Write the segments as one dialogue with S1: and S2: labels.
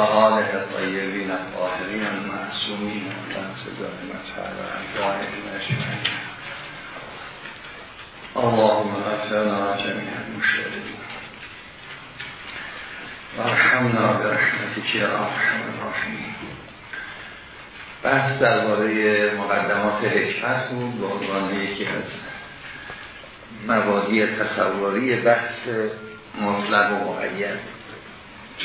S1: آله طیبین الطاهرین المعصومین لنس دائمت و انجائه نجمعین اللهم اغفرنا جميع المشترين وارحمنا برحمتك یا ارحم الراحمین بحث درباره مقدمات حکمت بود به عنوان یکی از مبادی تصوری بحث مطلق و مقید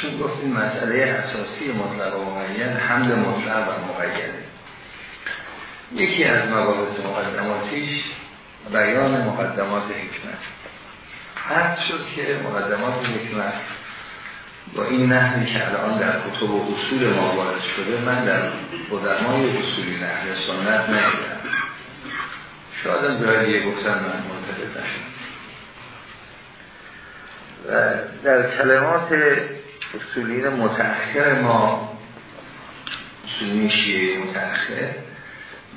S1: چون گفتیم مسئله اساسی مطلق و مقید حمد مطلق و مقیده یکی از مباحث مقدماتیش بیان مقدمات حکمت. حد شد که مقدمات حکمت با این نحوی که الان در کتب و اصول ما وارد شده من در قدرمای اصولی نحل سنت ندیدم. شاید برای گفتن من نشد و در کلمات اصولین متأخر ما اصولین شیعه متأخر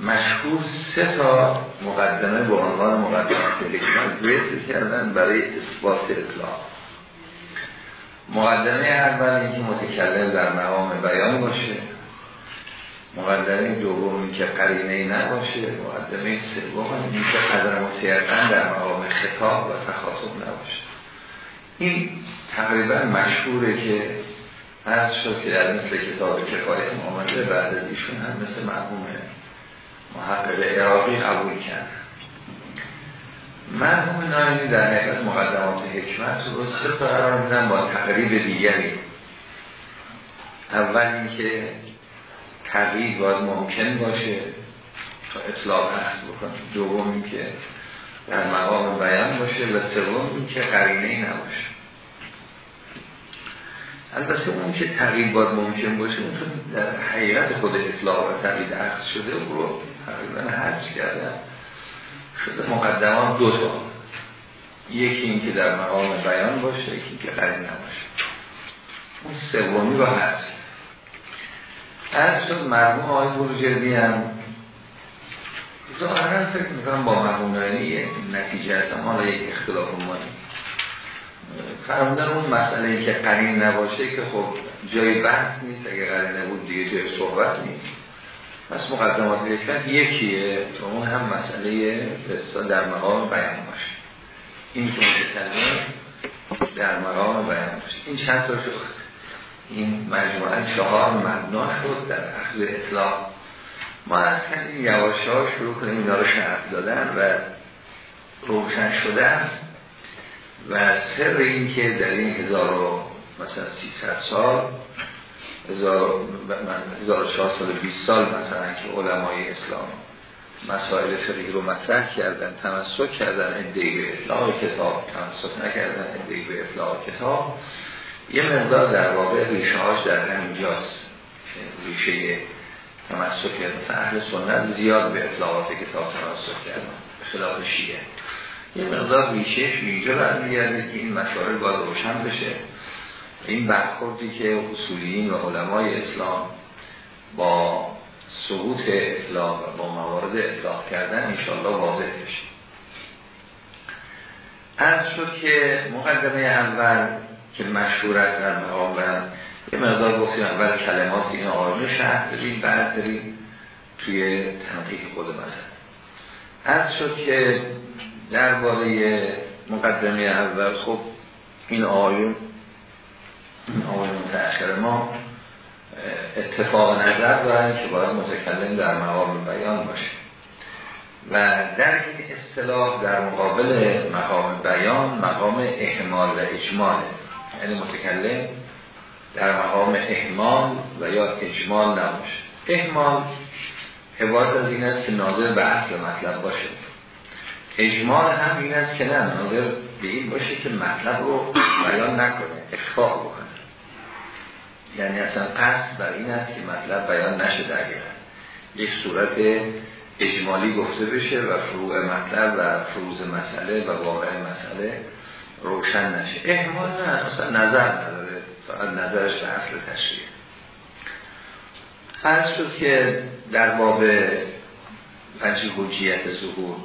S1: مشهور سه تا مقدمه به عنوان مقدمات حکمت بیت کردن برای اثبات اطلاع. مقدمه اول اینکه متکلم در مقام بیان باشه. مقدمه دوم که قرینه نباشه. مقدمه سوم اینکه قدر متیقن در مقام خطاب و تخاطب نباشه. این تقریبا مشهوره که از شد که در مثل کتاب کفایت آمده بعد از ایشون هم مثل مرحوم محقق عراقی قبول کرد. مرحوم نایمی در حقیقت مقدمات حکمت رو سه قرار میدن با تقریب دیگری. اول اینکه تقریب باید ممکن باشه تا اطلاق هست بکنه. دوم اینکه در مقام بیان باشه و سوم اینکه قرینه ای نباشه. البته اون که تغییر باید ممکن باشه اون در حقیقت خود اطلاق و تغییر عقص شده او رو تقریبا حرج کردن شده مقدمان دو تا. یکی این که در مقام بیان باشه یکی که قرین نباشه. اون سومی رو هست از شد مرموم آقای بروجردی هم ظاهرا فکر می‌کنم با یک نتیجه هست اما یک اختلاف مانی فرمودن اون مسئله که قرین نباشه که خب جای بحث نیست اگه قرین نبود دیگه جای صحبت نیست. پس مقدمات حکمت یکیه تو اون هم مسئله در مقام بیان باشه. این که متکلم در مقام بیان باشه. این چند تا شد؟ این مجموعه چهار مبنا شد در اخذ اطلاق. ما از کردیم یواش ها شروع کنیم اینا رو شرط دادن و روشن شدن. و سر این که در این هزار و مثلا ست سال هزار سال بیست سال مثلا که علمای اسلام مسائل فقهی رو مطرح کردن تمسک کردن ادهی به اطلاع کتاب تمسک نکردن ادهی به اطلاع کتاب یه مقدار در واقع ریشه هاش در همینجاست ریشه تمسک مثلا اهل سنت زیاد به اطلاعات کتاب تمسک کردن. خلاف شیعه. یه مقدار ریشهش اینجا برمیگرده که این مسائل باید روشن بشه. این برخوردی که اصولیین و علمای اسلام با سقوط اطلاق و با موارد اطلاق کردن انشاءالله واضح بشه. از شد که مقدمه اول که مشهور است در مقام یه مقدار گفتیم اول کلمات این آرمه شهر بدیم بعد داریم توی تنقیق خود مثلا از شد که درباره مقدمه اول خب این آیون آیون متأخر ما اتفاق نظر دارن که باید متکلم در مقام بیان باشه. و در این اصطلاح در مقابل مقام بیان مقام احمال و اجمال یعنی متکلم در مقام احمال و یا اجمال نباشه. احمال حباد از این است که ناظر به اصل مطلب باشه. اجمال هم این است که نه ناظر به این باشه که مطلب رو بیان نکنه اخفاق بکنه. یعنی اصلا قصد بر این است که مطلب بیان نشه در یک صورت اجمالی گفته بشه و فروع مطلب و فروز مسئله و واقع مسئله روشن نشه. احمال نه اصلا نظر نداره. فقط نظرش به اصل تشریه فرض شد که در باب پنجی حجیت ظهور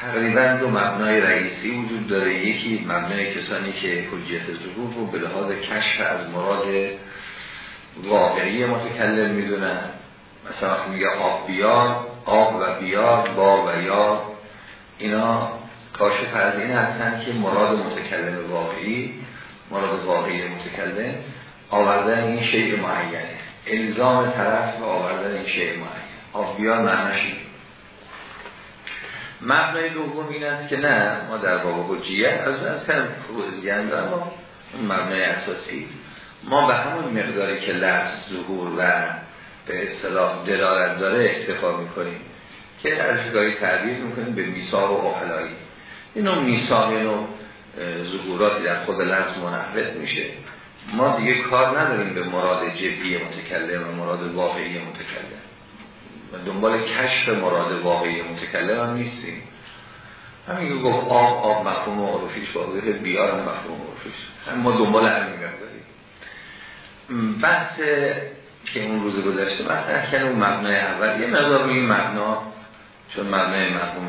S1: تقریبا دو مبنای رئیسی وجود داره. یکی مبنای کسانی که حجیت ظهور رو به لحاظ کشف از مراد واقعی متکلم می‌دونن. مثلا میگه آب بیار آب و بیار با و یا اینا کاشف از این هستن که مراد متکلم واقعی مراد واقعی متکلم آوردن این شیء معینه. الزام طرف و آوردن این شیء معین آب بیار معنیش مبنای دوم این است که نه ما در باب حجیت از اصلا دیگر اما مبنای اساسی. ما به همون مقداری که لفظ ظهور و به اصطلاح دلالت داره اکتفا می‌کنیم که از گاهی تعبیر می‌کنیم به میثاق و اخلایی اینو میثاق اینو ظهوراتی در خود لفظ منحوت میشه. ما دیگه کار نداریم به مراد جبی متکلم و مراد واقعی متکلم. و دنبال کشف مراد واقعی متکلم هم نیستیم. همین که گفت آب آب مفهوم و عرفیش واضحه بیار هم مفهوم عرفیش. هم ما دنبال همین داریم. بحث که اون روز گذشته مطرح کردن اون مبنای اول. یه مقدار روی مبنا چون مبنای مفهوم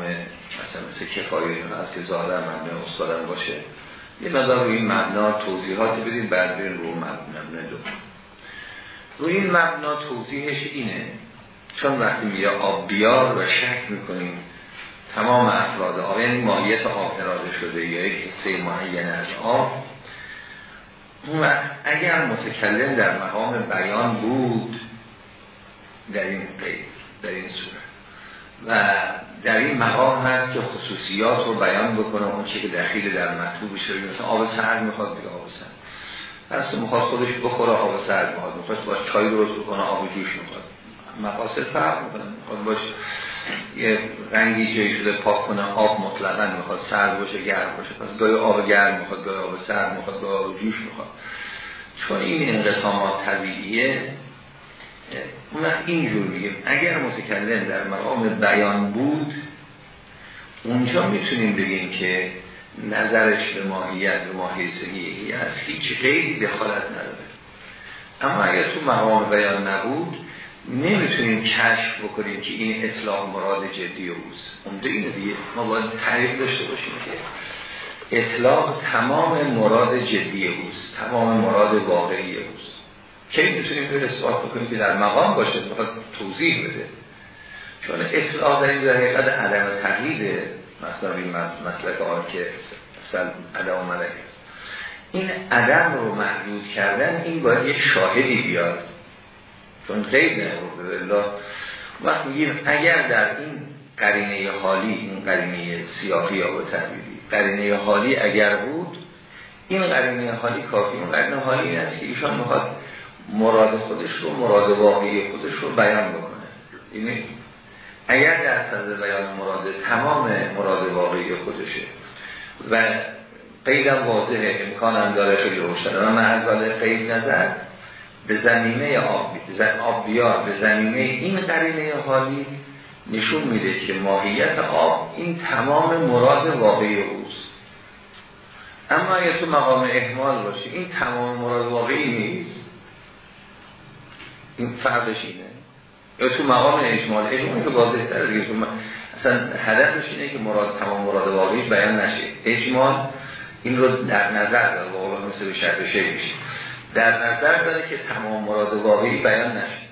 S1: مثلا مثل کفایی هست که ظاهرا مبنای استادم باشه. یه مقدار روی این مبنا توضیحاتی بدیم بعد بریم رو مبنای دو روی این مبنا توضیحش اینه چون وقتی میگه آب بیار و شک می‌کنیم تمام افراد آب یعنی ماهیت آب اراده شده یا یک حصه معین از آب اون اگر متکلم در مقام بیان بود در این قید در این صورت. و در این مقام هست که خصوصیات رو بیان بکنه اون چی که دخیل در مطلوب شده مثلا آب سرد می‌خواد بگه آب سرد. پس می‌خواد خودش بخوره آب سرد می‌خواد. می‌خواد باش چای درست بکنه آب جوش می‌خواد. مقاصد فرق می‌کنه. می‌خواد باش یه رنگی جایی شده پاک کنه آب مطلقا می‌خواد سرد باشه گرم باشه. پس گاهی آب گرم می‌خواد گاهی آب سرد می‌خواد گاهی آب جوش می‌خواد. چون این انقسامات طبیعیه اون اینجور میگیم اگر متکلم در مقام بیان بود اونجا می‌تونیم بگیم که نظرش به ماهیت و ماهیزگی از هیچ غیری دخالت نداره. اما اگر تو مقام بیان نبود نمی‌تونیم کشف بکنیم که این اطلاق مراد جدی اوست. اونده اینه دیگه. ما باید تعریف داشته باشیم که اطلاق تمام مراد جدی اوست تمام مراد واقعی اوست. کی می‌تونیم به اثبات بکنیم که در مقام باشه می‌خواد توضیح بده. چون اطلاق در این در حقیقت عدم تقلید مثلا این مسلک آن که عدم ملک. این عدم رو محدود کردن این باید یک شاهدی بیاد. چون غیر نمورده الله. وقت میگیم اگر در این قرینه حالی این قرینه سیاهی یا تعبیری قرینه حالی اگر بود این قرینه حالی کافی این قرینه حالی است که ایشان می‌خواد مراد خودش رو مراد واقعی خودش رو بیان بکنه. یعنی اگر در صدر بیان مراد تمام مراد واقعی خودشه. و قیدم واضحه امکانم داره خیلی روشنه و من از قید نظر به زمینه آب آب بیار به زمینه این قرینه حالی نشون میده که ماهیت آب این تمام مراد واقعی اوست. اما اگر تو مقام احمال باشه این تمام مراد واقعی نیست. این فرقش اینه. یا تو مقام اجمال اجمال که واضح تر دیگه. اصلا هدفش اینه که مراد تمام مراد واقعی بیان نشه. اجمال این رو در نظر داره واقعا مثل به شرط میشه. در نظر داره که تمام مراد واقعی بیان نشه.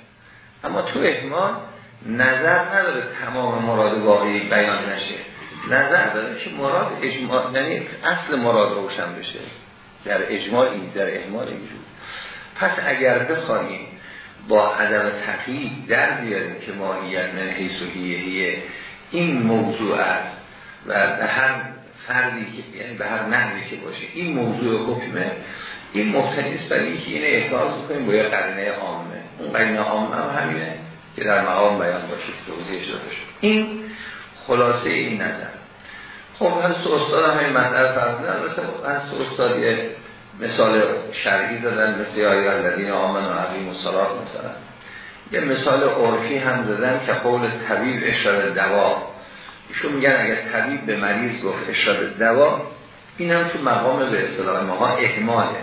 S1: اما تو احمال نظر نداره تمام مراد واقعی بیان نشه. نظر داره که مراد اجماع یعنی اصل مراد روشن بشه. در اجماع این در احمال اینجور پس اگر بخواهیم با عدم تقیید در بیاریم که ماهیت من حیث این موضوع است و به هر فردی که یعنی به هر نحوی که باشه این موضوع حکمه. این مفتنی است برای اینکه این احتاز بکنیم با یه قرینه عامه. اون قرینه عامه هم همینه که در مقام بیان باشید توضیحش داده شد. این خلاصه این نظر. خب هست استاد هم این مطلب فرمودن. هست استاد یه مثال شرعی دادن مثل آیه الذین آمن و عقیم و صلات مثلا یه مثال عرفی هم دادن که قول طبیب اشاره دوا. ایشون میگن اگر طبیب به مریض گفت اشاره دوا این هم تو مقام به اصطلاح ماها احماله.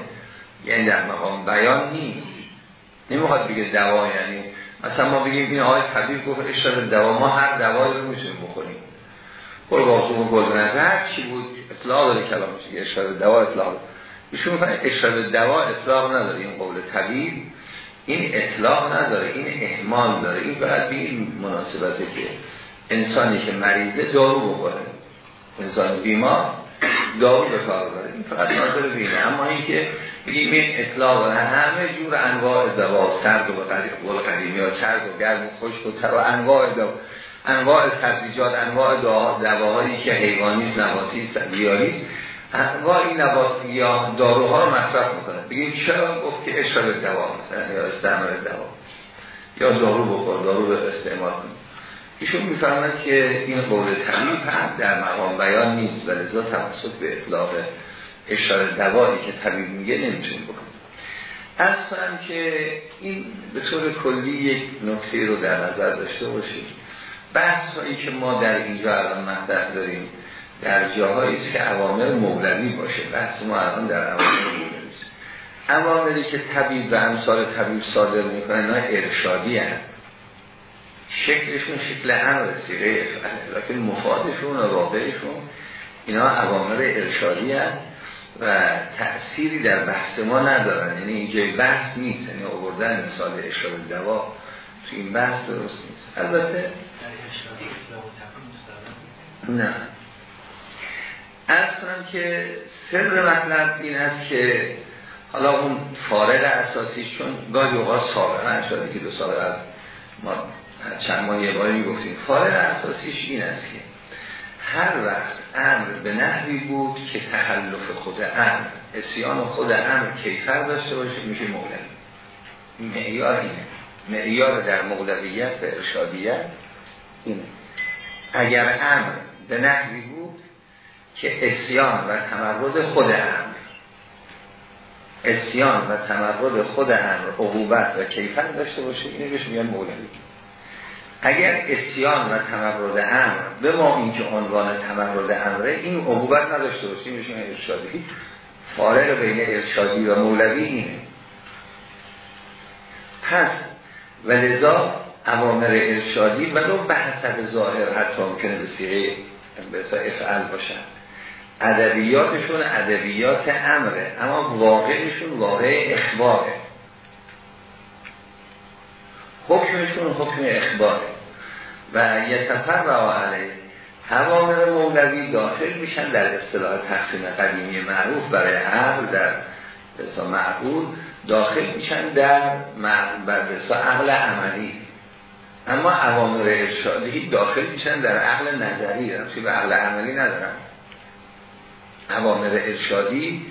S1: یعنی در مقام بیان نیست. نمی‌خواد بگه دوا یعنی مثلا ما بگیم این آقای طبیب گفت اشتر دوا ما هر دوایی رو می‌تونیم بخوریم. قول باسون گل هر چی بود؟ اطلاع داره کلامش اشتر دوا اطلاع ایشون می‌کنه اشتر دوا اطلاع نداره این قول طبیب این اطلاق نداره این احمال داره. این باید به این مناسبته که انسانی که مریضه دارو بخوره. انسان بیمار دارو به کار بره این فقط ناظر بینه. اما اینکه بگیم این اطلاق داره. همه جور انواع دوا سرد و قول قدیمی ها سرد و گرم و خشک و تر و انواع دوا. انواع سبزیجات انواع دواهایی که حیوانی نباتی انواع این نباتی یا داروها رو مصرف می‌کنه. بگیم چرا گفت که اشرب دوا یا استعمال دوا یا دارو بخور دارو به استعمال کنید ایشون میفرماید که این قول طبیب هم در مقام بیان نیست و لذا توسط به اطلاق اشاره دوایی که طبیب میگه نمی‌تونیم بکنیم از که این به طور کلی یک نکته رو در نظر داشته باشیم بحث هایی که ما در اینجا الان مطرح داریم در جاهایی که عوامل مولوی باشه. بحث ما الان در عوامل مولوی عواملی که طبیب و امثال طبیب صادر می‌کنه اینا ارشادی هست شکلشون شکل امر سیغه افعاله لیکن مفادشون و واقعشون اینا عوامل ارشادی هست و تأثیری در بحث ما ندارن. یعنی اینجای بحث نیست. یعنی آوردن مثال اشاره دوا تو این بحث درست نیست. البته نه. از کنم که سر مطلب این است که حالا اون فارغ اساسی چون گاهی اوقات سابقا شده که دو سال از ما چند ماه یه باری می‌گفتیم فارق اساسیش این است که هر وقت امر به نحوی بود که تخلف خود امر عصیان خود امر کیفر داشته باشه میشه مولوی معیار اینه. معیار در مولویت و ارشادیت اینه. اگر امر به نحوی بود که عصیان و تمرد خود امر عصیان و تمرد خود امر عقوبت و کیفر داشته باشه اینه بهش میگن مولوی. اگر اسیان و تمرد امر به ما اینکه عنوان تمرد امره این عقوبت نداشته باشیم میشه ارشادی. فارق بین ارشادی و مولوی اینه. پس و لذا اوامر ارشادی و دو به حسب ظاهر حتی ممکنه به سیغه افعال باشن. ادبیاتشون ادبیات امره اما واقعشون واقع اخباره. حکمشون حکم اخباره. و یتفر و علیه. توامر مولوی داخل میشن در اصطلاح تقسیم قدیمی معروف برای عقل در بسا معقول داخل میشن در بسا عقل عملی. اما عوامر ارشادی داخل میشن در عقل نظری. رمسی به عقل عملی ندارن. عوامر ارشادی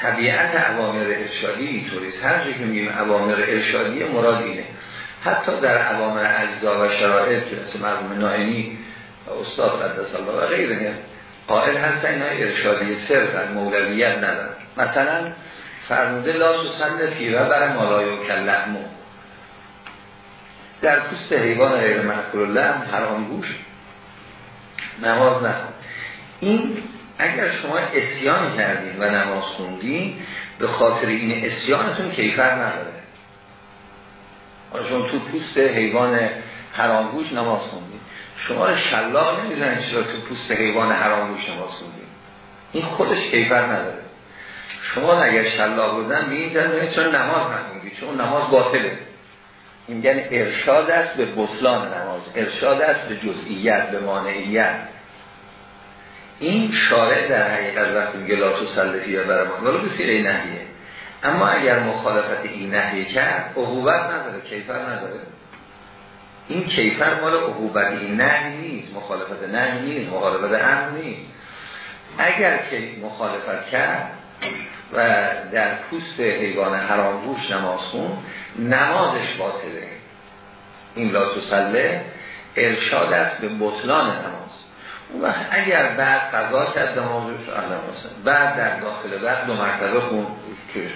S1: طبیعت عوامر ارشادی اینطوریست هر که میگیم عوامر ارشادی مراد اینه. حتی در عوامر اجزا و شرائط که مثل مرحوم نائمی و استاد قدس الله و غیره قائل هستن اینا ارشادی سر در مولویت ندارن. مثلا فرموده لا سند پیوه بر مالای و کلحمو در پوست حیوان غیر محکول لحم حرام گوش. نماز نکن این اگر شما اسیان کردین و نماز خوندین به خاطر این اسیانتون کیفر نداره. چون تو پوست حیوان حرامگوش نماز خوندین. شما رو شلاق نمی‌زنید چرا تو پوست حیوان حرامگوش نماز خوندین. این خودش کیفر نداره. شما اگر شلاق بودن این چون نماز نخوندید چون نماز باطله. این میگن ارشاد است به بطلان نماز. ارشاد است به جزئیت به مانعیت. این شارع در حقیقت وقتی میگه لا تسلفی یا برمان ولو بسیره نهیه. اما اگر مخالفت این نهیه کرد عقوبت نداره کیفر نداره. این کیفر مال عقوبت این نهی نیست مخالفت نهی نیست مخالفت امر نیست. اگر که مخالفت کرد و در پوست حیوان حرام گوش نماز خون نمازش باطله. این لا تسله ارشاد است به بطلان نماز. وقت اگر بعد قضا کرد نمازش بعد در داخل بعد دو مرتبه خون کش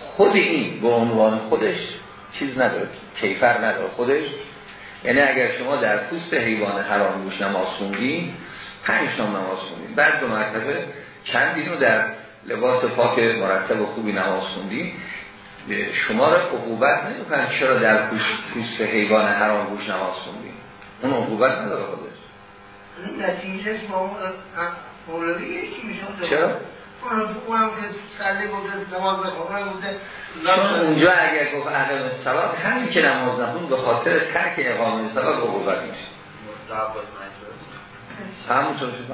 S1: خود این به عنوان خودش چیز نداره کیفر نداره. خودش یعنی اگر شما در پوست حیوان حرام گوش نماز خوندین پنج نام نماز خوندین بعد دو مرتبه چندین رو در لباس پاک مرتب و خوبی نماز خوندین شما را عقوبت نمی‌کنن چرا در پوست حیوان حرام گوش نماز خوندین. اون عقوبت نداره خودش.
S2: با مولوی
S1: چرا؟
S2: اونم که نماز
S1: چون اونجا اگر گفت اقام سلات همین که نماز نخون به خاطر ترک اقام سلات عقوبت میشه. همونطور شد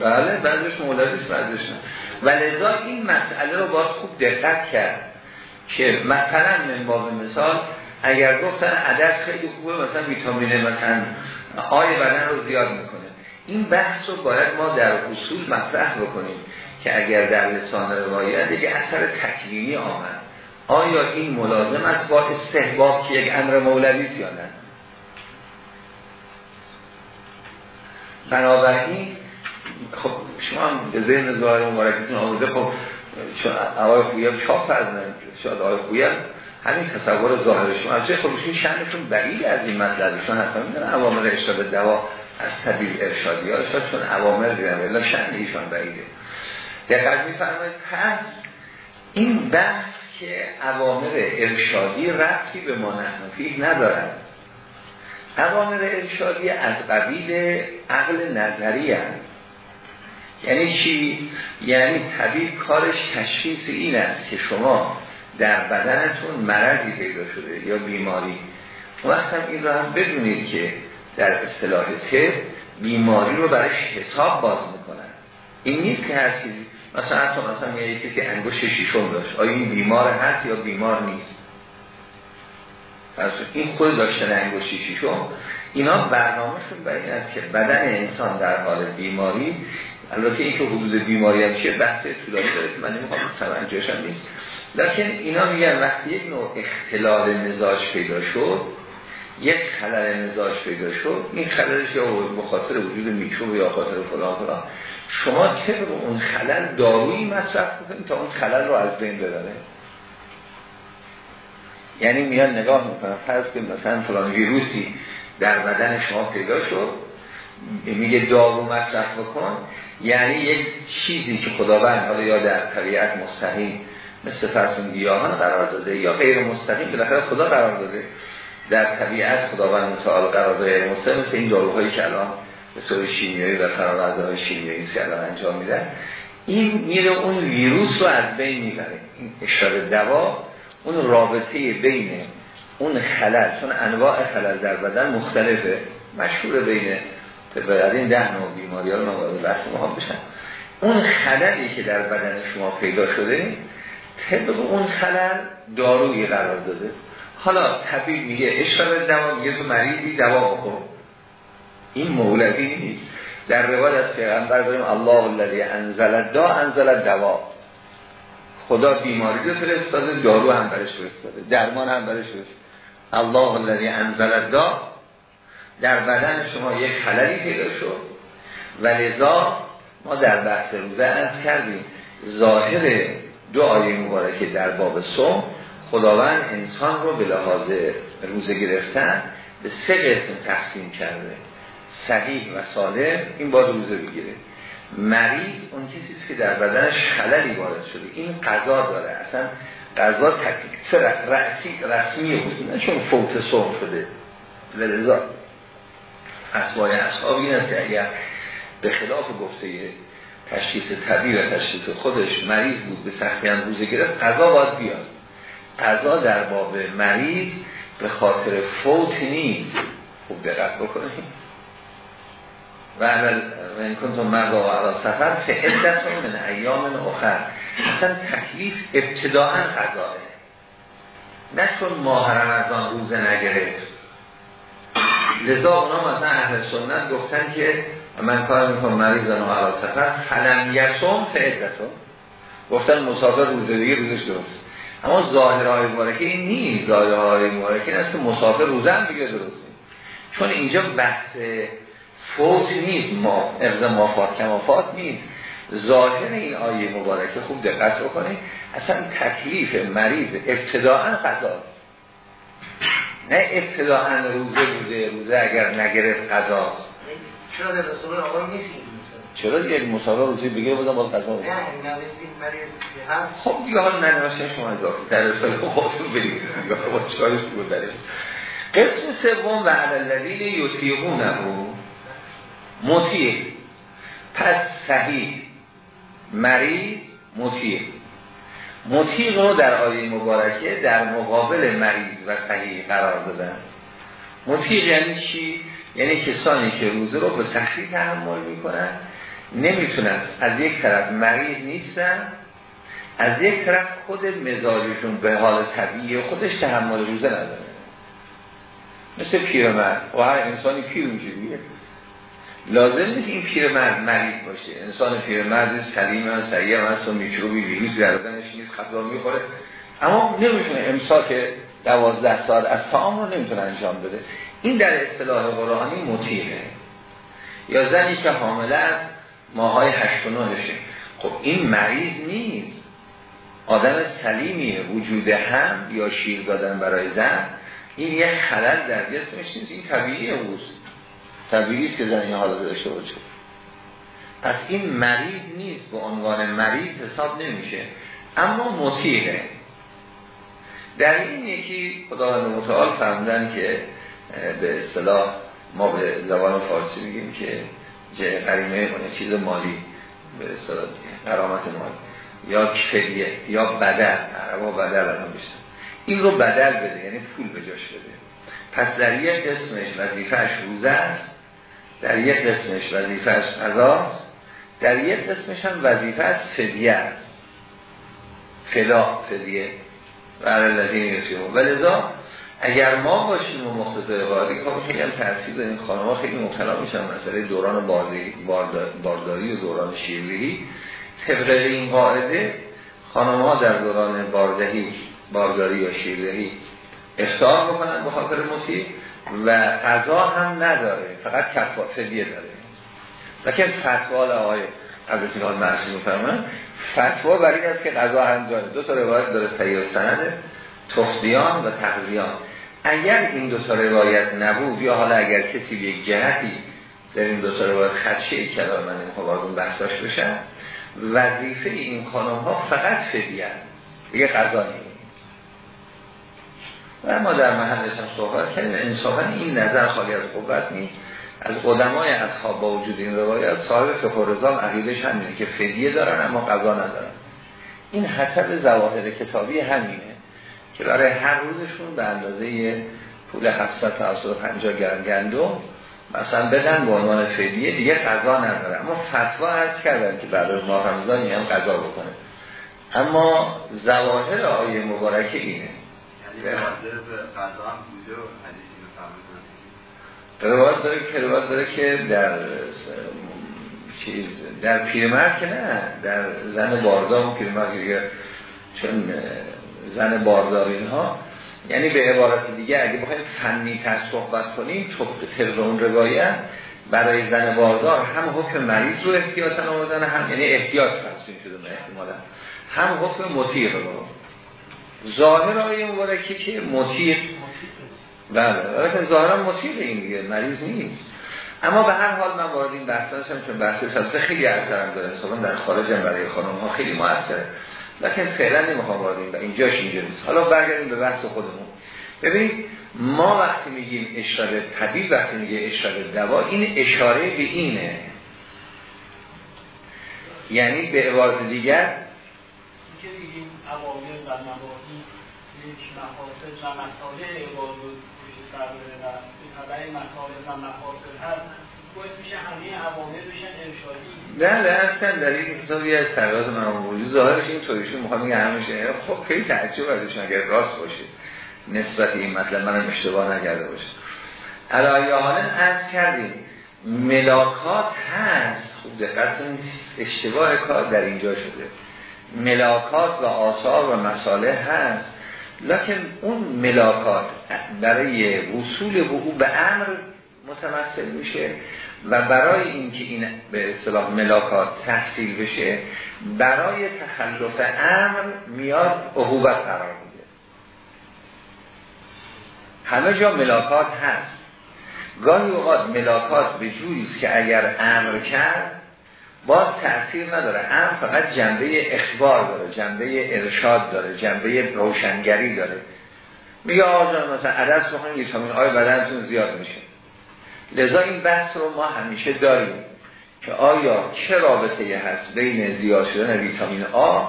S1: بله بعضش مولدیش بعضش نه. و لذا این مسئله رو باید خوب دقت کرد که مثلا من باب مثال اگر گفتن عدس خیلی خوبه مثلا ویتامین مثلا آی بدن رو زیاد می‌کنه. این بحث رو باید ما در اصول مطرح بکنیم که اگر در لسان روایت یک اثر تکلیمی آمد آیا این ملازم است با استحباب که یک امر مولوی یا نه؟ بنابراین خب شما هم به ذهن ظاهر مبارکتون آموزه خب چون آقای خویم چاپ فرزن شاید آقای خویم همین تصور ظاهر شما. از جای خودشون شنشون بعید از این مطلبشون حتی می‌دونن عوامل اشتاب دوا از طبیل ارشادی ها چون عوامل دیدن ولی شن ایشان بعیده. دقیق میفرماید پس این بحث که عوامل ارشادی رفتی به ما نحنفی ندارد عوامل ارشادی از قبیل عقل نظری هست یعنی چی؟ یعنی طبیب کارش تشخیص این است که شما در بدنتون مرضی پیدا شده یا بیماری. وقت هم این رو هم بدونید که در اصطلاح طب بیماری رو برش حساب باز می‌کنن. این نیست که هر چیزی مثلا تو مثلا یه کسی انگوش شیشم داشت. آیا این بیمار هست یا بیمار نیست؟ این خود داشتن انگشت شیشم اینا برنامهشون برای این است که بدن انسان در حال بیماری. البته این که حدود بیماری هم چیه؟ بحث طولانی داره. که من نمی‌خوام هم نیست لیکن اینا میگن وقتی یک نوع اختلال مزاج پیدا شد یک خلل مزاج پیدا شد این خللش یا بخاطر وجود میکروب یا خاطر فلان فلان. شما طبق اون خلل دارویی مصرف کنید تا اون خلل رو از بین ببره. یعنی میان نگاه می‌کنن فرض که مثلا فلان ویروسی در بدن شما پیدا شد میگه دارو مصرف بکن یعنی یک چیزی که خداوند حالا یا در طبیعت مستقیم مثل فرسون گیاهان قرار داده یا غیر مستقیم بالاخره خدا قرار داده. در طبیعت خداوند متعال قرار داده. غیر مستقیم مثل این داروهایی که الان به طور شیمیایی و فرآورده شیمیایی که الان انجام میدن این میره اون ویروس رو از بین می‌بره. این اشاره دوا اون رابطه بین اون خلل چون انواع خلل در بدن مختلفه. مشهور بین طبق این ده نوع بیماری ها رو بحث ما بشن. اون خللی که در بدن شما پیدا شده طبق اون خلل دارویی قرار داده. حالا طبیب میگه اشتباه دوا میگه تو مریضی دوا بکن. این مولوی نیست. در روایت از پیغمبر داریم الله الذی انزل دا انزل دوا خدا بیماری رو فرستاده دارو هم برش فرستاده درمان هم برش فرستاده. الله الذی انزل دا در بدن شما یک خللی پیدا شد. و لذا ما در بحث روزه از کردیم ظاهر دو آیه مبارکه در باب سوم خداوند انسان رو به لحاظ روزه گرفتن به سه قسم تقسیم کرده. صحیح و سالم این با روزه بگیره. مریض اون کسی که در بدنش خللی وارد شده. این قضا داره. اصلا قضا تکلیف رسمی بود نه چون فوت سوم شده. لذا اصبای اصحاب این است که اگر به خلاف گفته تشخیص طبیعی و تشخیص خودش مریض بود به سختی هم روزه گرفت قضا باید بیاد. قضا در باب مریض به خاطر فوت نیست. خوب دقت بکنیم. و این کنتون مرد و علا سفر فعدت من ایام اخر. اصلا تکلیف ابتداعا قضاه نه چون ماه رمضان روزه نگرفت. لذا اونا مثلا اهل سنت گفتن که من کار می‌کنم مریضان و علا سفر. فلم یسوم فعدتون گفتن مسافر روزه دیگه روزش درست. اما ظاهرهای مبارکه این نیست. ظاهرهای مبارکه این است که مسافر روزه هم دیگه درست چون اینجا بحث فوت نیست. ما ارز مافات کمافات نیست. ظاهر این آیه مبارکه خوب دقت بکنید. اصلا تکلیف مریض ابتداعا قضاست. نه ابتداعا روزه بوده روزه اگر نگرفت قضاست.
S2: چرا در رسول آقای نیست
S1: چرا دیگه مسابقه روزی بگیره بودم باز قضا بود خب دیگه حالا ننوشته شما اضافه در رسول خودتون برید با بود درش. قسم سوم و علالذین یطیقونه مطیع. پس صحیح. مریض مطیع. مطیع رو در آیه مبارکه در مقابل مریض و صحیح قرار دادن. مطیع یعنی چی؟ یعنی کسانی که روزه رو به سختی تحمل می‌کنن نمی‌تونن. از یک طرف مریض نیستن از یک طرف خود مزاجشون به حال طبیعی خودش تحمل روزه نداره. مثل پیرمرد. و هر انسانی پیر میشه لازم نیست این پیرمرد مریض باشه. انسان پیرمرد سلیم هم سریع هست و میکروبی ویروس گردنش نیست خطا می‌خوره. اما نمی‌تونه امساک دوازده سال از تعام رو نمی‌تونه انجام بده. این در اصطلاح قرآنی مطیعه. یا زنی که حامله است ماهای هشت و نهشه خب این مریض نیست. آدم سلیمیه وجود هم یا شیر دادن برای زن این یک خلل در جسمش نیست. این طبیعی اوست. طبیعی است که زن این حالت داشته باشه. پس این مریض نیست. به عنوان مریض حساب نمیشه. اما مطیعه. در این یکی خداوند متعال فرمودن که به اصطلاح ما به زبان فارسی میگیم که قریمه کنه چیز مالی به اصطلاح قرامت مالی. یا کفریه یا بدل عربا بدل الان بیشتر این رو بدل بده یعنی پول به جاش بده. پس در یک قسمش وظیفهش روزه است در یک قسمش وظیفهش قضاست در یک قسمش هم وظیفه فدیه است. فلا فدیه. و علی و لذا اگر ما باشیم و مختصر قاضی خب خیلی هم تاثیر این خانم ها خیلی مبتلا میشن مسئله دوران بارداری و دوران شیرویی طبق این قاعده خانم ها در دوران باردهی بارداری یا شیرویی افتار بکنن به خاطر مطیع و قضا هم نداره فقط کفا فدیه داره. لیکن فتوا آقای حضرت حال مرسی میفرمن فتوا برای است که قضا هم داره. دو تا روایت داره سیار سنده. تفدیان و تقضیان اگر این دو تا روایت نبود یا حالا اگر کسی یک جهتی در این دو تا روایت خدشه کلام من این اون بحثاش بشن وظیفه این خانم ها فقط فدیه یه قضا و ما در محلش هم صحبت کردیم. انصافا این نظر خالی از قوت نیست. از قدمای اصحاب با وجود این روایت صاحب فقه رضا عقیدش همینه که فدیه دارن اما قضا ندارن. این حسب زواهر کتابی همینه. که برای هر روزشون به اندازه پول 700 تا 50 گرم گندم مثلا بدن به عنوان فدیه دیگه قضا نداره. اما فتوا هست کردن که برای ما رمضان هم قضا بکنه اما زواهر آیه مبارکه اینه. یعنی روایت داره که روایت داره که در چیز در پیرمرد که نه در زن باردار و پیرمرد چون زن باردار اینها یعنی به عبارت دیگه اگه بخوایم فنی تر صحبت کنیم طبق اون روایت برای زن باردار هم حکم مریض رو احتیاطا آمدن هم یعنی احتیاط تصمیم شده احتمالا هم حکم مطیع رو ظاهر آیه مبارکی که مطیع. بله ولی ظاهرا مطیع این دیگه مریض نیست. اما به هر حال من وارد این بحث چون بحث خیلی اثر داره اصلا در خارج هم برای خانم ها خیلی موثره. لکن فعلا نمی‌خوام وارد این اینجاش اینجا نیست. حالا برگردیم به بحث خودمون. ببینید ما وقتی میگیم اشاره طبیب وقتی میگه اشاره دوا این اشاره به اینه. یعنی به عبارت دیگر نه نه اصلا در این کتابی از تقریبات مراموری ظاهرش این طوریشون می‌خوام میگه همیشه خب خیلی تعجب ازشون اگر راست باشه نسبت این مطلب منم اشتباه نکرده باشه. علایه حالا عرض کردیم ملاکات هست. خوب دقت اشتباه کار در اینجا شده. ملاکات و آثار و مساله هست. لکن اون ملاکات برای وصول او به امر متمثل میشه و برای اینکه این به اصطلاح ملاکات تحصیل بشه برای تخلف امر میاد عقوبت قرار میده. همه جا ملاکات هست. گاهی اوقات ملاکات به جوریست که اگر امر کرد باز تأثیر نداره. امر فقط جنبه اخبار داره جنبه ارشاد داره جنبه روشنگری داره. میگه آقا مثلا عدس بخواین ویتامین آی بدنتون زیاد میشه. لذا این بحث رو ما همیشه داریم که آیا چه رابطه هست بین زیاد شدن ویتامین آ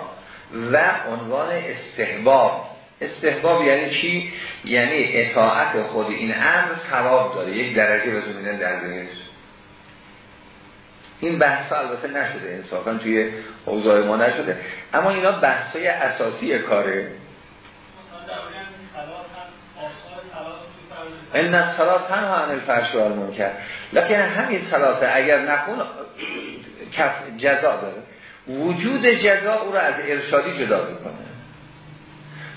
S1: و عنوان استحباب. استحباب یعنی چی؟ یعنی اطاعت خود. این امر ثواب داره. یک درجه بزنیدن در ذهنش این بحث البته نشده. انصافا توی حوزه ما نشده. اما اینا بحث های اساسی کاره. این الصلاه تنها عن الفحش و المنکر. لکن همین صلات اگر نخون جزا داره وجود جزا او را از ارشادی جدا می‌کنه.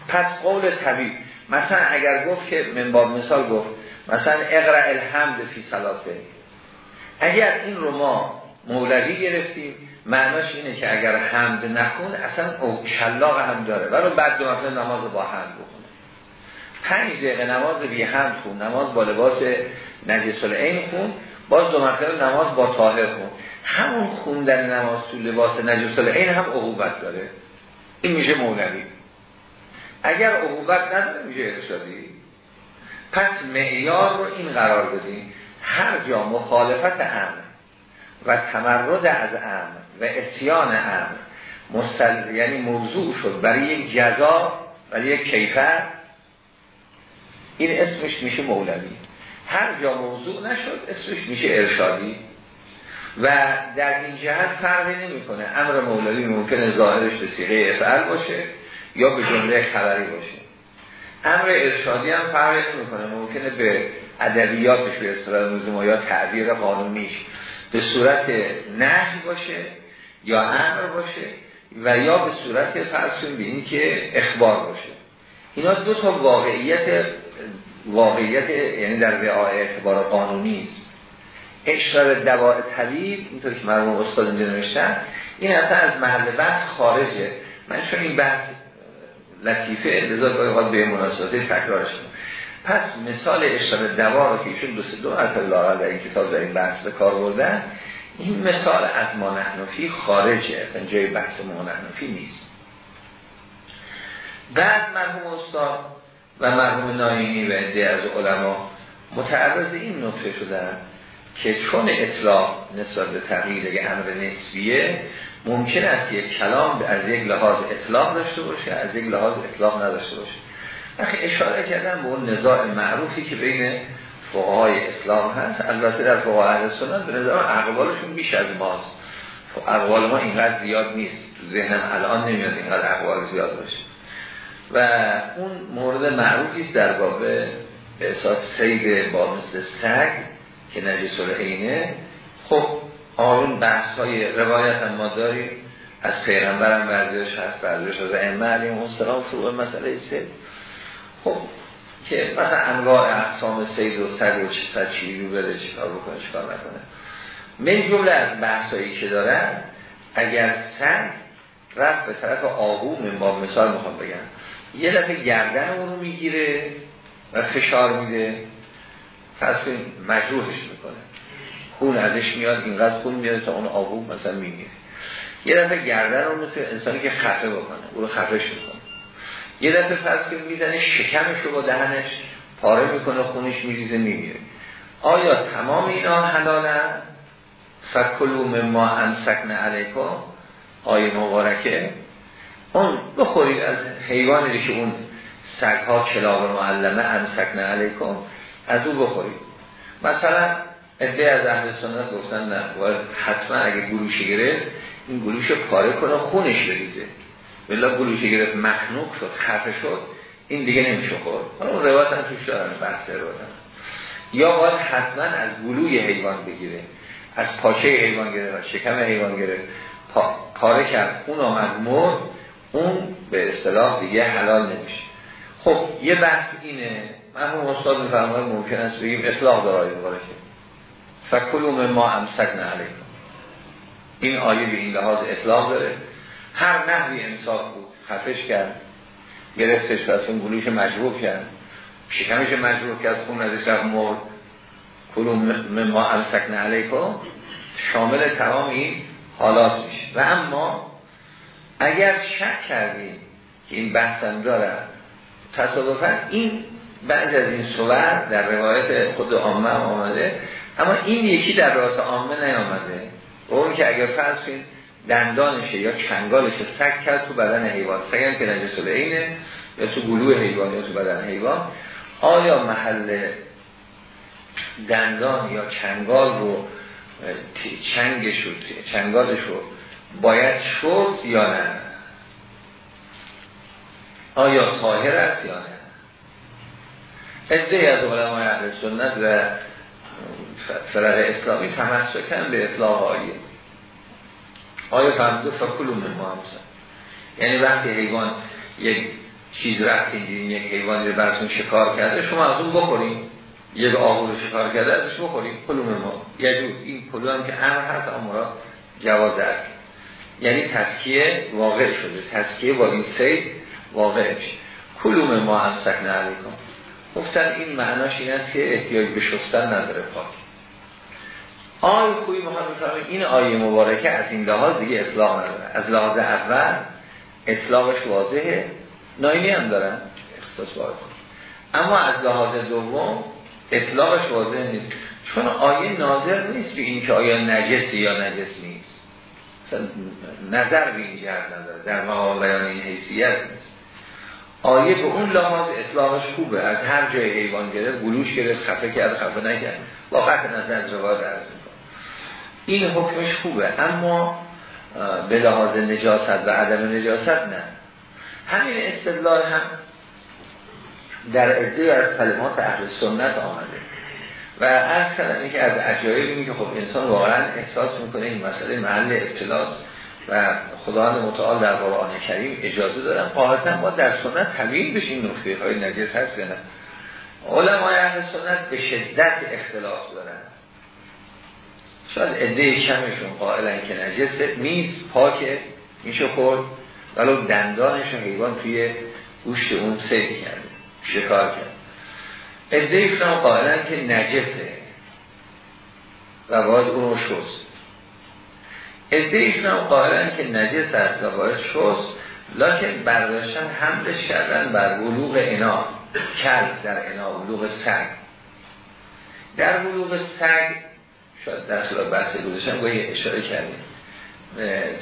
S1: پس قول طبیب مثلا اگر گفت که من با مثال گفت مثلا اقرا الحمد فی صلاته. اگر این رو ما مولوی گرفتیم معناش اینه که اگر حمد نکن اصلا او شلاق هم داره. ولی بعد دو نماز با حمد بخونه. پنج دقیقه نماز بی حمد خون نماز با لباس نجس این خون باز دو مرتبه نماز با طاهر خون. همون خوندن نماز تو لباس نجس این هم عقوبت داره. این میشه مولوی. اگر عقوبت نداره میشه ارشادی. پس معیار رو این قرار بدیم هر جا مخالفت امر و تمرد از امر و اسیان امر مستل... یعنی موضوع شد برای یک جزا برای یک کیفر این اسمش میشه مولوی. هر جا موضوع نشد اسمش میشه ارشادی. و در این جهت فرقی نمی‌کنه. امر مولوی ممکنه ظاهرش به سیغه افعال باشه یا به جمله خبری باشه. امر ارشادی هم فرقی نمی‌کنه. ممکنه به ادبیاتش به اصطلاح یا تعبیر قانونیش به صورت نهی باشه یا امر باشه و یا به صورت فرسون به این که اخبار باشه. اینا دو تا واقعیت واقعیت یعنی در رعای اعتبار قانونی است. اشتر دواء طبیب اینطور که مرموم استاد اینجا نوشتن این اصلا از محل بحث خارجه. من چون این بحث لطیفه لذا باید به مناسباتی تکرارش پس مثال اشتر دوا رو که ایشون دو سه مرتبه در این کتاب در این بحث به کار بردن این مثال از ما نحنفی خارجه اصلا جای بحث ما نحنفی نیست. بعد مرحوم استاد و مرحوم ناینی و عده از علما متعرض این نکته شدن که چون اطلاع نسبت به تغییر امر نسبیه ممکن است یک کلام از یک لحاظ اطلاق داشته باشه از یک لحاظ اطلاق نداشته باشه. وقتی اشاره کردن به اون نزاع معروفی که بین فقهای اسلام هست. البته در فقهای اهل سنت به نظر اقوالشون بیش از ماست. اقوال ما اینقدر زیاد نیست. تو ذهنم الان نمیاد اینقدر اقوال زیاد باشه. و اون مورد معروفی در باب احساس سید با مثل سگ که نجس اینه خب آن بحث های روایت هم ما داریم. از پیغمبرم بردیش هست بردیش از ائمه علیهم السلام فروع مسئله سید خب که مثلا انواع اقسام سید و سگ و چه چی رو بده چیکار بکنه چیکار نکنه. من جمله از بحثایی که دارن اگر سگ رفت به طرف آهو من با مثال می‌خوام بگم. یه دفعه گردن اون رو می‌گیره و فشار میده. پس مجروحش می‌کنه. خون ازش میاد اینقدر خون میاد تا اون آهو مثلا می‌گیره. یه دفعه گردن رو مثل انسانی که خفه بکنه او رو خفش می‌کنه. یه دفعه فرض که می‌زنه شکمش رو با دهنش پاره می‌کنه خونش میریزه میمیره. آیا تمام اینا حلالن؟ فکلو مما امسکن علیکم. آیه مبارکه. اون بخورید از حیوانی که اون سگها کلاب معلمه امسکن علیکم از او بخورید. مثلا عده از اهل سنت گفتن نه باید حتما اگه گلوشه گرفت این گلوش پاره کنه خونش بریزه. بلا گلوشه گرفت مخنوق شد خفه شد این دیگه نمیشه خورد. حالا اون روایت هم توش دارن بحث روایت یا باید حتما از گلوی حیوان بگیره از پاچه حیوان گرفت شکم حیوان گرفت پاره کرد اون آمد مرد اون به اصطلاح دیگه حلال نمیشه. خب یه بحث اینه. من هم استاد میفرماید ممکن است بگیم اطلاق داره آیه مبارکه فکلوا ما امسکن علیکم. این آیه به این لحاظ اطلاق داره. هر نحوی انصاف بود خفش کرد گرفتش و اون گلوش مجروح کرد. شکمش مجروح کرد خون ازش رفت مرد. کلو ما امسکن علیکم. شامل تمام این حالات میشه. و اما اگر شک کردیم که این بحثم داره تصادفا این بعض از این صور در روایت خود عامه هم آمده اما این یکی در روایت عامه نیامده. اون که اگر فرض کنید دندانشه یا چنگالش سک کرد تو بدن حیوان. سگ هم که نجس اینه یا تو گلوه حیوان یا تو بدن حیوان. آیا محل دندان یا چنگال رو چنگش رو چنگالش رو باید شست یا نه؟ آیا طاهر است یا نه؟ ازده از علمای اهل سنت و فرق اسلامی تمسکن به اطلاق آیه آیا فهمده فکلو من ما یعنی وقتی حیوان یک چیز رفتین دیدین یک حیوانی رو براتون شکار کرده شما از اون بخورین. یک آهو شکار کرده ازش بخورین. کلو من ما یجوز این کلو هم که امر هست امورا جواز است. یعنی تسکیه واقع شده. تسکیه با این سید واقع میشه. کلوم ما از سکنه علیکم. گفتن این معناش این است که احتیاج به شستن نداره پاک. آی خوی محمد این آیه مبارکه از این لحاظ دیگه اصلاح نداره. از لحاظ اول اصلاحش واضحه. ناینی هم دارن. اختصاص واضح. اما از لحاظ دوم اطلاقش واضح نیست. چون آیه ناظر نیست به این که آیا نجسی یا نجس نظر به این جهت نداره در مقام بیان این حیثیت نیست. آیه به اون لحاظ اطلاقش خوبه. از هر جای حیوان گرفت گلوش گرفت خفه کرد خفه نکرد. واقعا نظر روایت عرض این حکمش خوبه اما به لحاظ نجاست و عدم نجاست نه. همین استدلال هم در ازده از کلمات اهل سنت آمده. و از کلمه که از عجایب اینه که خب انسان واقعا احساس می‌کنه این مسئله محل ابتلاس و خداوند متعال در قرآن کریم اجازه دارن قاعدتا ما در سنت تبیین بشیم نقطه های نجس هست یا نه؟ علمای اهل سنت به شدت اختلاف دارن. شاید عده کمشون قائلن که نجس نیست پاکه میشه خورد ولو دندانش حیوان توی گوشت اون سید کرده شکار کرد عده هم قائلن که نجسه. و باید اون رو شست. عده هم قائلن که نجس است و باید شست. لکن برداشتن حملش کردن بر بلوغ انا. کل در انا بلوغ سگ. در بلوغ سگ شاید در خلال بحث گذاشتم گاهی اشاره کردیم.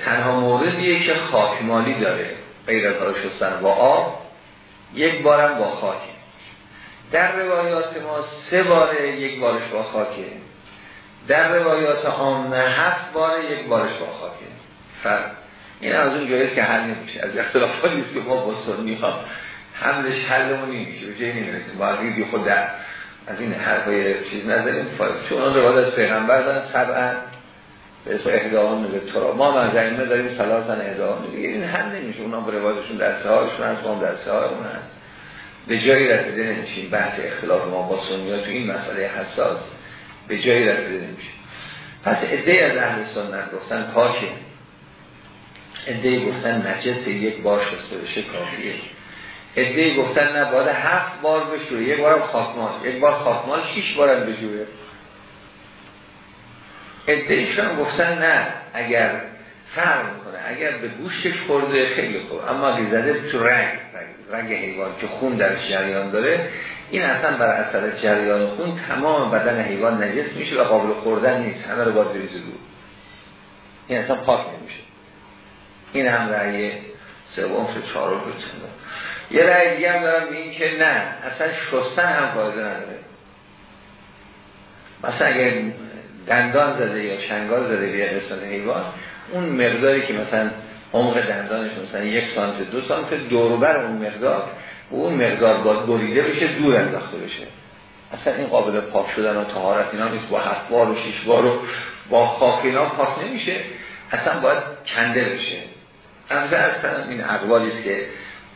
S1: تنها موردیه که خاکمالی داره. غیر از شستن با آب یک بارم با خاک. در روایات ما سه باره یک بارش با خاکه. در روایات عامه هفت باره یک بارش با خاکه. فرق. این از اون جایست که حل نمیشه. از اختلافاتی است که ما با سنی ها حملش حلمون نمیشه. به جایی نمی‌رسیم. باید خود در از این حرفای چیز فایده چون اون روایت از پیغمبر دارن. سبعا به اسم اهدان به ترا ما منظریمه داریم. سلاسن اهدان این هم نمیشه. اونا به در سهایشون هست ما در سهای اون هست به جایی رسیده نمیشیم. بحث اختلاف ما با سنیا تو این مسئله حساس. به جایی رسیده نمیشه پس ادهی از اهل سنت گفتن پاکه. ادهی گفتن نجس یک بار شسته بشه کافیه. ادهی گفتن نه باید هفت بار بشوره. یک بارم خاکمال. یک بار خاکمال شیش بارم بجوره ادهیشون گفتن نه اگر فرق کنه اگر به گوشتش خورده خیلی خوب. اما اگر زده تو رنگ رنگ حیوان که خون در جریان داره این اصلا بر اثر جریان خون تمام بدن حیوان نجس میشه و قابل خوردن نیست. همه رو باید بریزه دور این اصلا پاک نمیشه. این هم رأی سوم شد شد یه رأی دیگه هم دارم این که نه اصلا شستن هم فایده نداره. مثلا اگر دندان زده یا چنگال زده قسمت حیوان اون مقداری که مثلا عمق دندانش مثلا یک سانت دو سانت دوروبر اون مقدار و اون مقدار باید بریده بشه دور انداخته بشه. اصلا این قابل پاک شدن و طهارت اینا نیست. با هفت بار و شیش بار و با خاک اینا پاک نمیشه. اصلا باید کنده بشه. از این اقوالی است که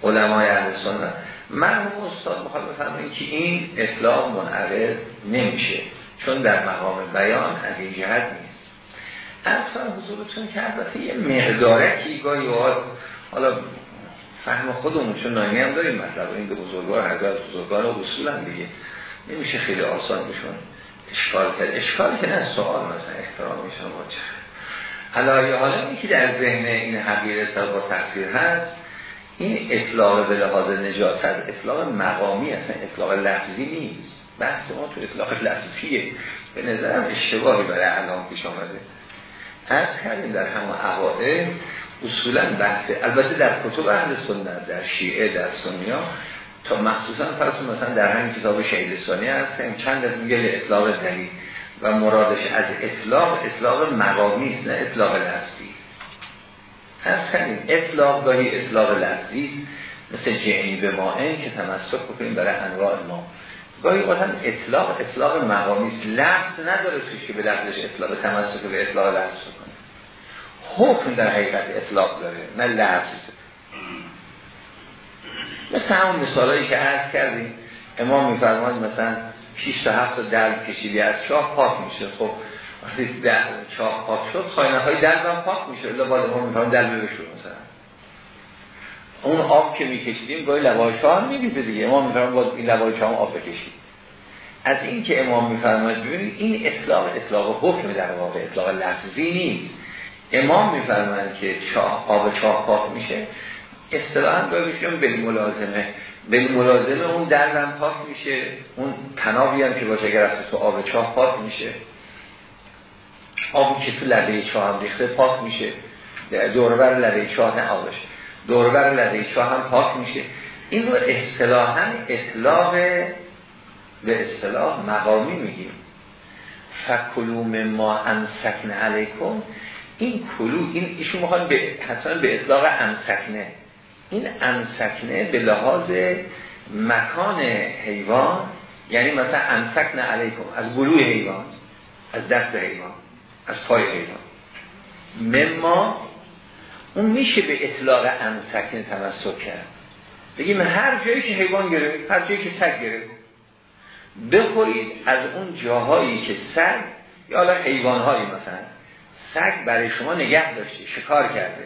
S1: علمای اهل سنت. مرحوم استاد می‌خواد بفرمایید که این اطلاق منعقد نمیشه. چون در مقام بیان از این جهت نیست اصلا حضورتون که البته یه مقدارکی گاهی اوقات حالا فهم خودمون چون ناینی هم داریم مطلب این دو بزرگوار حضرت بزرگوار و اصول هم دیگه نمیشه خیلی آسان بشون اشکال کرد. اشکال که نه سوال مثلا احترام میشن با چه؟ حالا حالا که در ذهن این حقیقت با تقصیر هست این اطلاق به لحاظ نجاست اطلاق مقامی اصلا اطلاق لفظی نیست. بحث ما تو اطلاق لفظیه. به نظرم اشتباهی برای الان پیش آمده از کردیم در همه عقاده اصولا بحثه البته در کتب اهل سنت در شیعه در سنیا تا مخصوصا فرض مثلا در همین کتاب شهید ثانی هستیم چند از میگه اطلاق دلیل و مرادش از اطلاق اطلاق مقامی است نه اطلاق لفظی. هست کنیم اطلاق گاهی اطلاق لفظی مثل جعینی به مائن که تمسک بکنیم برای انواع ما. گاهی هم اطلاق اطلاق مقامی است. لفظ نداره توش که به لفظش اطلاق تمسک به اطلاق لفظ کنه حکم در حقیقت اطلاق داره نه لفظ. مثل همون مثالایی که عرض کردیم. امام میفرماید مثلا 6 تا 7 تا کشیدی از چاه پاک میشه. خب وقتی چاه پاک شد خاینه های درد هم پاک میشه. الا باید ما میفرماید درد بشور مثلا. اون آب که میکشیدیم گاهی لوای چاه هم میریزه دیگه. امام میفرماید باید این لوای چاه هم آب بکشید. از این که امام میفرماید ببینید این اطلاق اطلاق حکم در واقع اطلاق لفظی نیست. امام میفرماید که چاه آب چاه پاک میشه اصطلاحا به ملازمه به ملازمه اون دردم پاک میشه اون تنابی هم که باشه اگر تو آب چاه پاک میشه. آبی که تو لده چاه هم ریخته پاک میشه. دوربر لده چاه نه آبش. دوربر لده چاه هم پاک میشه. این رو اصطلاحا اطلاق به اصطلاح مقامی میگیم. فکلوم ما انسکن علیکم. این کلو این ایشون می‌خوان به حتما به اطلاق انسکنه این انسکنه به لحاظ مکان حیوان یعنی مثلا انسکن علیکم از گلوی حیوان از دست حیوان از پای حیوان. مما اون میشه به اطلاق انسکنه تمسک کرد. بگیم هر جایی که حیوان گرفت هر جایی که سگ گرفت بخورید از اون جاهایی که سگ یا حالا حیوانهایی مثلا سگ برای شما نگه داشته شکار کرده.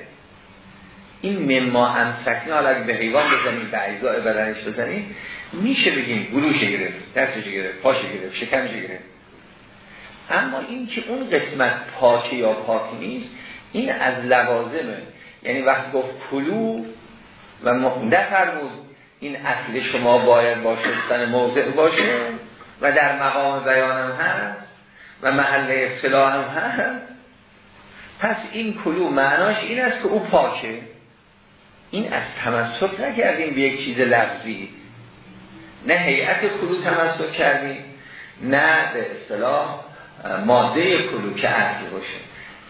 S1: این مما انسکنه حالا به حیوان بزنیم به اجزاء بدنش بزنیم میشه بگیم گلوش گرفت دستش گرفت پاش گرفت شکمش گرفت. اما این که اون قسمت پاکی یا پاک نیست این از لوازمه. یعنی وقتی گفت کلو و نفرمود این اصل شما باید با موضع باشه و در مقام بیانم هست و محل افتلاح هم هست. پس این کلو معناش این است که او پاکه. این از تمسک نکردیم به یک چیز لفظی. نه هیئت کلو تمسک کردیم نه به اصطلاح ماده کلو که اصل باشه.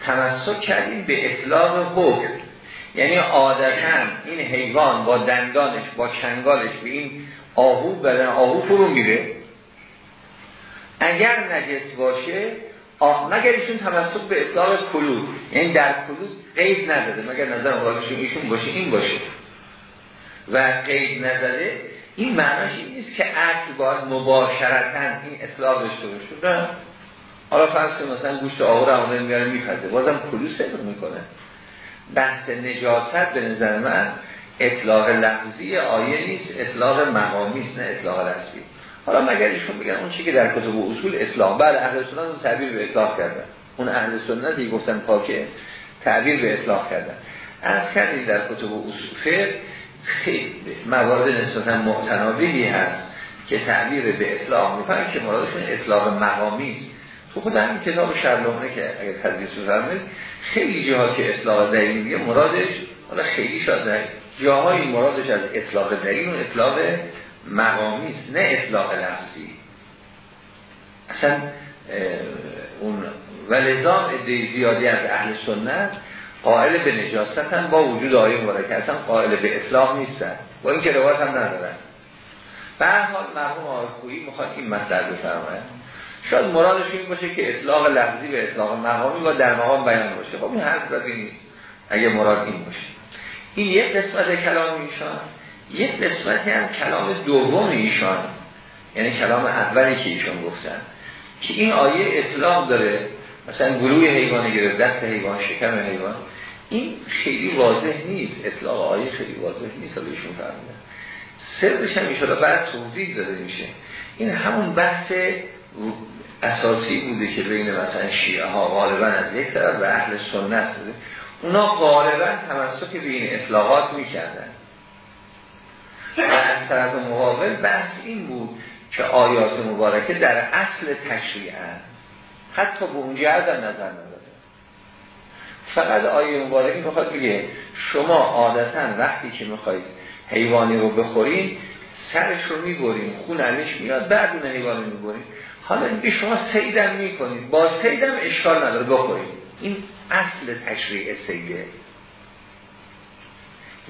S1: تمسک کردیم به اطلاق حکم. یعنی عادتا این حیوان با دندانش با چنگالش به این آهو بدن آهو فرو میره. اگر نجس باشه آه مگر ایشون تمسک به اطلاق کلود یعنی در کلود قید نداده. مگر نظر مرادشون ایشون باشه این باشه. و قید نداده این معناش این نیست که عقل باید مباشرتا این اطلاق داشته باشه. حالا فرض مثلا گوشت آهو رو میاره میپزه بازم صدر می‌کنه. بحث نجاست به نظر من اطلاق لفظی آیه نیست اطلاق مقامی نه اطلاق لفظی. حالا مگر ایشون بگن اون چی که در کتب و اصول اسلام بعد بله، اهل سنت اون تعبیر به اطلاق کردن. اون اهل سنتی گفتن پاکه تعبیر به اطلاق کردن. از کردیم در کتب و اصول خیلی موارد نسبتا معتنابی هست که تعبیر به اطلاق می‌کنن که مرادشون اطلاق مقامی است. تو خود همین کتاب شرلومنه که اگر تدریس فرمید خیلی جاها که اطلاق دلیل میگه مرادش حالا خیلی شاید جاهای مرادش از اطلاق دلیل و اطلاق مقامی نه اطلاق لفظی. اصلا اون ولزام ادهی زیادی از اهل سنت قائل به نجاست هم با وجود آیه مبارکه اصلا قائل به اطلاق نیستن. با این که روایت هم ندارن. به هر حال مرحوم آقای می‌خواد این مطلب شاید مرادش این باشه که اطلاق لفظی به اطلاق مقامی و در مقام بیان باشه. خب این حرف راضی نیست. اگه مراد این باشه. این یک قسمت کلام ایشان یک قسمتی هم کلام دوم ایشان یعنی کلام اولی که ایشان گفتن که این آیه اطلاق داره. مثلا گروه حیوانی گرفت دست حیوان شکم حیوان. این خیلی واضح نیست. اطلاق آیه خیلی واضح نیست. حالا ایشون فرمودن سرش هم ایشالا بعد توضیح داده میشه. این همون بحث اساسی بوده که بین مثلا شیعه ها غالبا از یک طرف و اهل سنت بوده. اونا غالبا تمسک به این اطلاقات می‌کردن. و از طرف مقابل بحث این بود که آیات مبارکه در اصل تشریع حتی به اونجا هم نظر نداره. فقط آیه مبارکی می‌خواد بگه شما عادتا وقتی که می‌خواید حیوانی رو بخورین سرش رو می‌برین خون علیش میاد بعد اون حیوان می‌برین. حالا میگه شما سیدم می‌کنید. با سیدم اشکال نداره. بخورید. این اصل تشریع سیده.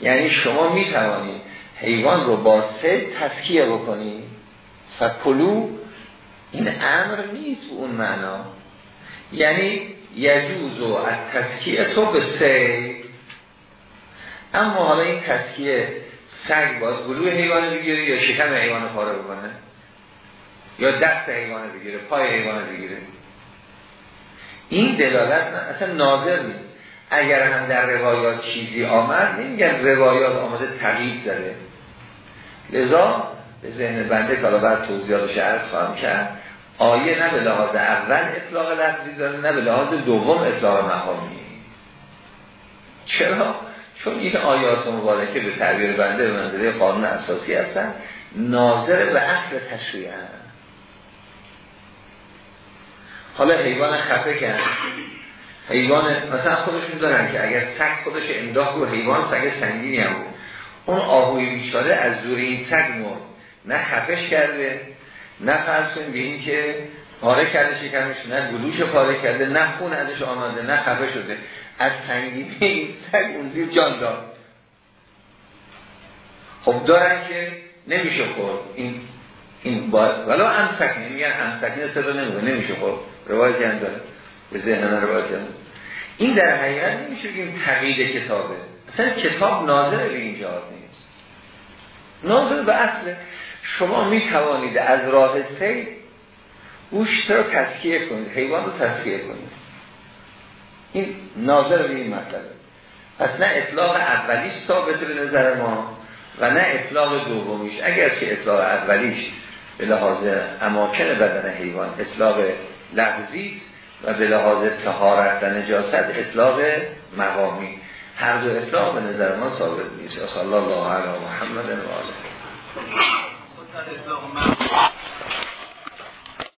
S1: یعنی شما می‌توانید حیوان رو با سید تسکیه بکنید. فکلو این امر نیست اون معنا. یعنی یجوز و از تسکیه تو به سید. اما حالا این تسکیه سگ باز گلوه حیوان بگیره یا شکم حیوان پاره بکنه؟ یا دست حیوان بگیره پای حیوان بگیره. این دلالت اصلا ناظر نیست. اگر هم در روایات چیزی آمد نمیگن روایات آمده تقیید داره. لذا به ذهن بنده که بعد توضیحاتش عرض خواهم کرد آیه نه به لحاظ اول اطلاق لفظی داره نه به لحاظ دوم اطلاق مقامی. چرا؟ چون این آیات مبارکه به تعبیر بنده به منظره قانون اساسی هستن ناظر به اصل تشریع حالا حیوان خفه کرد حیوان مثلا خودشون دارن که اگر سگ خودش انداخت و حیوان سگ سنگینی هم بود. اون آهوی بیچاره از زور این سگ مرد. نه خفش کرده نه فرسون به این که پاره کرده شکمش نه گلوش پاره کرده نه خون ازش آمده نه خفه شده. از سنگینی این سگ اون زیر جان داد. خب دارن که نمیشه خورد. این این باید ولو امسکنی میگن امسکنی صدا نمیگه نمیشه خورد. روایتی هم داره به ذهن من روایتی هم این در حقیقت نمیشه بگیم تقیید کتابه. اصلا کتاب ناظر به این نیست. ناظر به اصل. شما می توانید از راه سید گوشت رو تسکیه کنید. حیوان رو تسکیه کنید. این ناظر به این مطلبه پس نه اطلاق اولیش ثابت به نظر ما و نه اطلاق دومیش. اگر که اطلاق اولیش به لحاظ اماکن بدن حیوان اطلاق لحظی و به لحاظ تهارت و نجاست اطلاق مقامی. هر دو اطلاق به نظر ما ثابت نیست. صلی الله علیه محمد و آله.